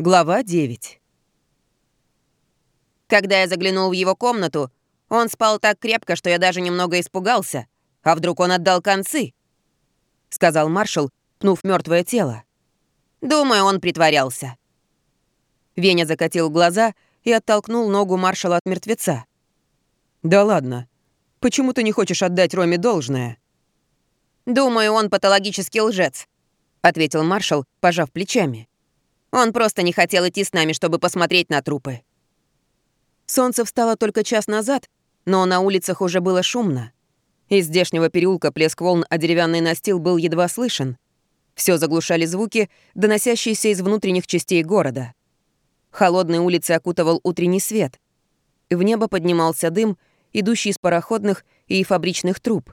Глава 9 Когда я заглянул в его комнату, он спал так крепко, что я даже немного испугался. А вдруг он отдал концы? Сказал маршал, пнув мертвое тело. Думаю, он притворялся. Веня закатил глаза и оттолкнул ногу маршала от мертвеца. «Да ладно. Почему ты не хочешь отдать Роме должное?» «Думаю, он патологический лжец», — ответил маршал, пожав плечами. «Он просто не хотел идти с нами, чтобы посмотреть на трупы». Солнце встало только час назад, но на улицах уже было шумно. Из здешнего переулка плеск волн о деревянный настил был едва слышен. Все заглушали звуки, доносящиеся из внутренних частей города. Холодные улицы окутывал утренний свет. В небо поднимался дым, идущий из пароходных и фабричных труб.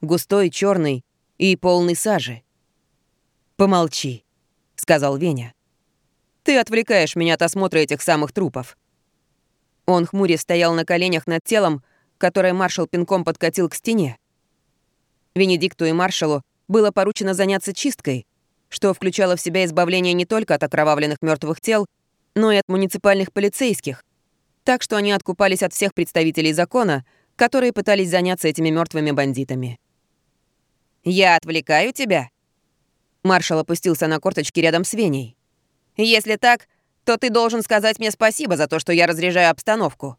Густой, черный и полный сажи. «Помолчи», — сказал Веня. «Ты отвлекаешь меня от осмотра этих самых трупов». Он хмуре стоял на коленях над телом, которое маршал пинком подкатил к стене. Венедикту и маршалу было поручено заняться чисткой, что включало в себя избавление не только от окровавленных мертвых тел, но и от муниципальных полицейских. Так что они откупались от всех представителей закона, которые пытались заняться этими мертвыми бандитами. «Я отвлекаю тебя?» Маршал опустился на корточки рядом с Веней. «Если так, то ты должен сказать мне спасибо за то, что я разряжаю обстановку».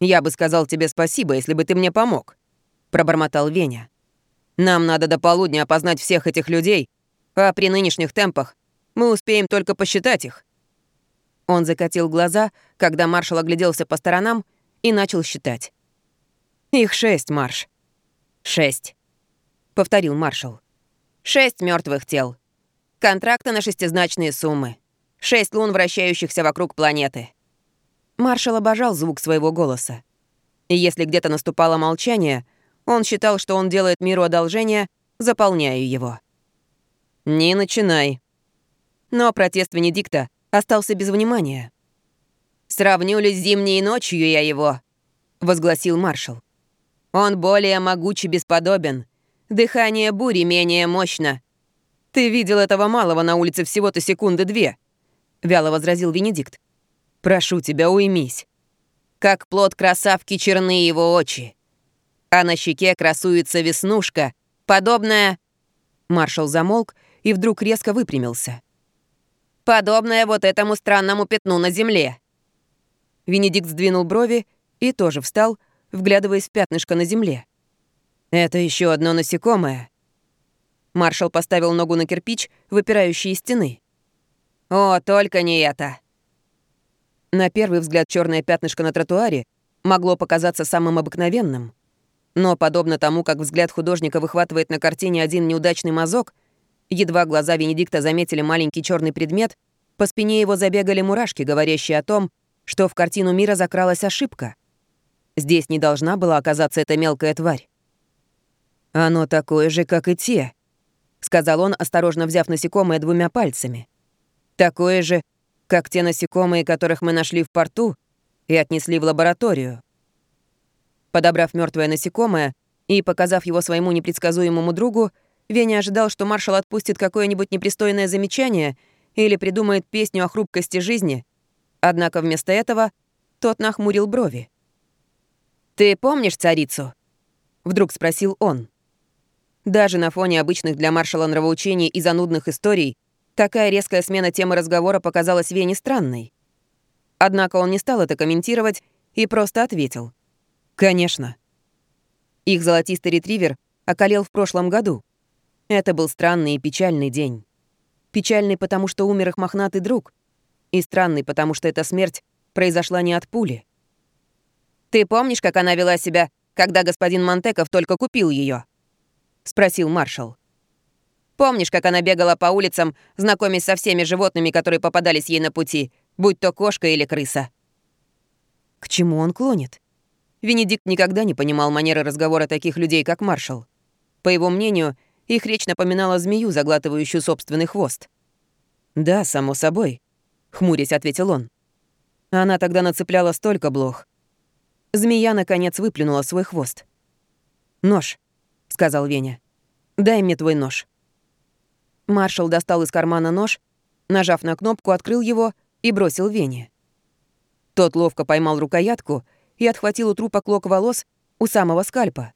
«Я бы сказал тебе спасибо, если бы ты мне помог», — пробормотал Веня. «Нам надо до полудня опознать всех этих людей, а при нынешних темпах мы успеем только посчитать их». Он закатил глаза, когда маршал огляделся по сторонам и начал считать. «Их шесть, Марш». «Шесть», — повторил маршал. «Шесть мертвых тел. Контракты на шестизначные суммы. Шесть лун, вращающихся вокруг планеты. Маршал обожал звук своего голоса. И если где-то наступало молчание, он считал, что он делает миру одолжение, заполняя его. «Не начинай». Но протест Венедикта остался без внимания. «Сравню ли с зимней ночью я его?» — возгласил маршал. «Он более могуч и бесподобен. Дыхание бури менее мощно». «Ты видел этого малого на улице всего-то секунды две», — вяло возразил Венедикт. Прошу тебя, уймись. Как плод красавки черны его очи. А на щеке красуется веснушка, подобная... Маршал замолк и вдруг резко выпрямился. Подобная вот этому странному пятну на земле. Венедикт сдвинул брови и тоже встал, вглядываясь в пятнышко на земле. «Это еще одно насекомое». Маршал поставил ногу на кирпич, выпирающий из стены. «О, только не это!» На первый взгляд черное пятнышко на тротуаре могло показаться самым обыкновенным. Но, подобно тому, как взгляд художника выхватывает на картине один неудачный мазок, едва глаза Венедикта заметили маленький черный предмет, по спине его забегали мурашки, говорящие о том, что в картину мира закралась ошибка. Здесь не должна была оказаться эта мелкая тварь. «Оно такое же, как и те», — сказал он, осторожно взяв насекомое двумя пальцами. «Такое же, как те насекомые, которых мы нашли в порту и отнесли в лабораторию. Подобрав мертвое насекомое и показав его своему непредсказуемому другу, Веня ожидал, что маршал отпустит какое-нибудь непристойное замечание или придумает песню о хрупкости жизни. Однако вместо этого тот нахмурил брови. «Ты помнишь царицу?» — вдруг спросил он. Даже на фоне обычных для маршала нравоучений и занудных историй Такая резкая смена темы разговора показалась Вене странной. Однако он не стал это комментировать и просто ответил. «Конечно». Их золотистый ретривер околел в прошлом году. Это был странный и печальный день. Печальный, потому что умер их мохнатый друг. И странный, потому что эта смерть произошла не от пули. «Ты помнишь, как она вела себя, когда господин Монтеков только купил ее? Спросил маршал. Помнишь, как она бегала по улицам, знакомясь со всеми животными, которые попадались ей на пути, будь то кошка или крыса?» К чему он клонит? Венедикт никогда не понимал манеры разговора таких людей, как маршал. По его мнению, их речь напоминала змею, заглатывающую собственный хвост. «Да, само собой», — хмурясь ответил он. Она тогда нацепляла столько блох. Змея, наконец, выплюнула свой хвост. «Нож», — сказал Веня. «Дай мне твой нож». Маршал достал из кармана нож Нажав на кнопку, открыл его и бросил Вене. Тот ловко поймал рукоятку и отхватил у трупа клок волос у самого скальпа.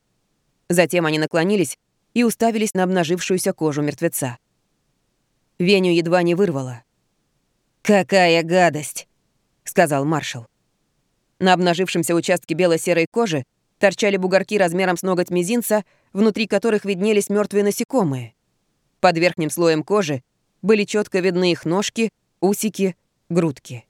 Затем они наклонились и уставились на обнажившуюся кожу мертвеца. Веню едва не вырвало. «Какая гадость!» — сказал маршал. На обнажившемся участке бело-серой кожи торчали бугорки размером с ноготь мизинца, внутри которых виднелись мертвые насекомые. Под верхним слоем кожи были четко видны их ножки, усики, грудки.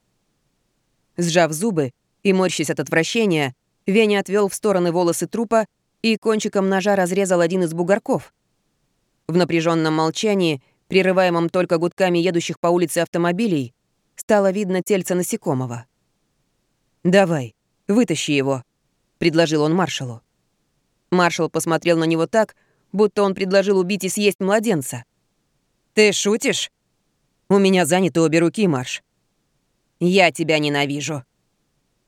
Сжав зубы и морщись от отвращения, Веня отвел в стороны волосы трупа и кончиком ножа разрезал один из бугорков. В напряженном молчании, прерываемом только гудками едущих по улице автомобилей, стало видно тельце насекомого. «Давай, вытащи его», — предложил он маршалу. Маршал посмотрел на него так, будто он предложил убить и съесть младенца. «Ты шутишь?» «У меня заняты обе руки, Марш». «Я тебя ненавижу».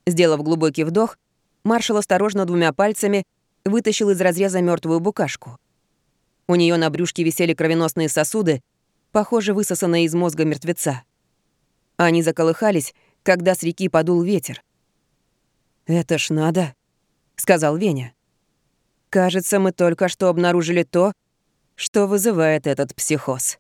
Сделав глубокий вдох, маршал осторожно двумя пальцами вытащил из разреза мертвую букашку. У нее на брюшке висели кровеносные сосуды, похоже, высосанные из мозга мертвеца. Они заколыхались, когда с реки подул ветер. «Это ж надо», — сказал Веня. «Кажется, мы только что обнаружили то, что вызывает этот психоз».